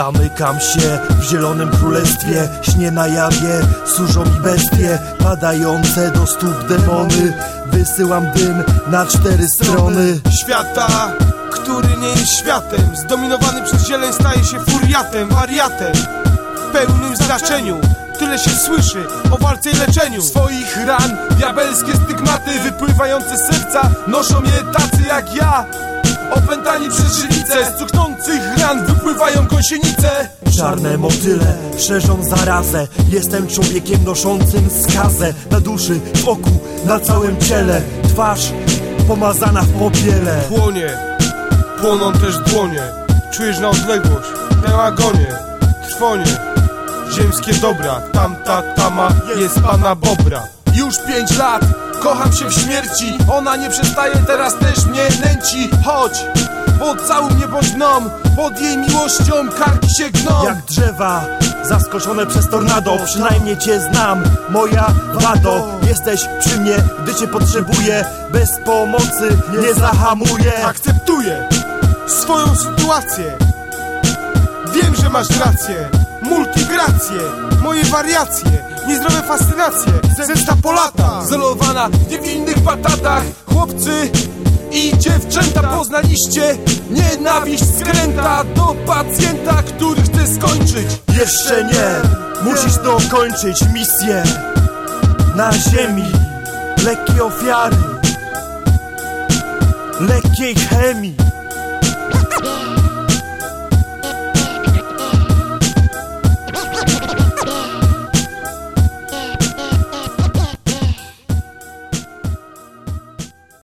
Zamykam się w zielonym królestwie Śnię na jawie, służą mi bestie Padające do stóp demony. Wysyłam dym na cztery strony. Świata, który nie jest światem Zdominowany przez zieleń staje się furiatem, wariatem. W pełnym znaczeniu Tyle się słyszy o walce i leczeniu. Swoich ran, diabelskie stygmaty Wypływające z serca Noszą je tacy jak ja. Opętani przez żywicę Z cuchnących ran wypływają gąsienice Czarne motyle szerzą zarazę. Jestem człowiekiem noszącym skazę Na duszy, w oku, na całym ciele. Twarz pomazana w popiele. Płonie, płoną też dłonie. Czujesz na odległość, tę agonię Trwonie, ziemskie dobra. Tamta tama jest pana Bobra Już pięć lat, kocham się w śmierci. Ona nie przestaje, teraz też mnie nęci. Chodź, pocałuj mnie bądź mną Pod jej miłością karki się gną. Jak drzewa zaskoczone przez tornado. Przynajmniej cię znam, moja wado. Jesteś przy mnie, gdy cię potrzebuję. Bez pomocy nie zahamuję. Akceptuję swoją sytuację. Wiem, że masz rację Multigracje, moje wariacje Niezdrowe fascynacje Zemsta po lata Zelowana w niewinnych batatach Chłopcy i dziewczęta Poznaliście nienawiść skręta Do pacjenta, który chce skończyć. Jeszcze nie, musisz dokończyć misję. Na ziemi, lekkie ofiary Lekkiej chemii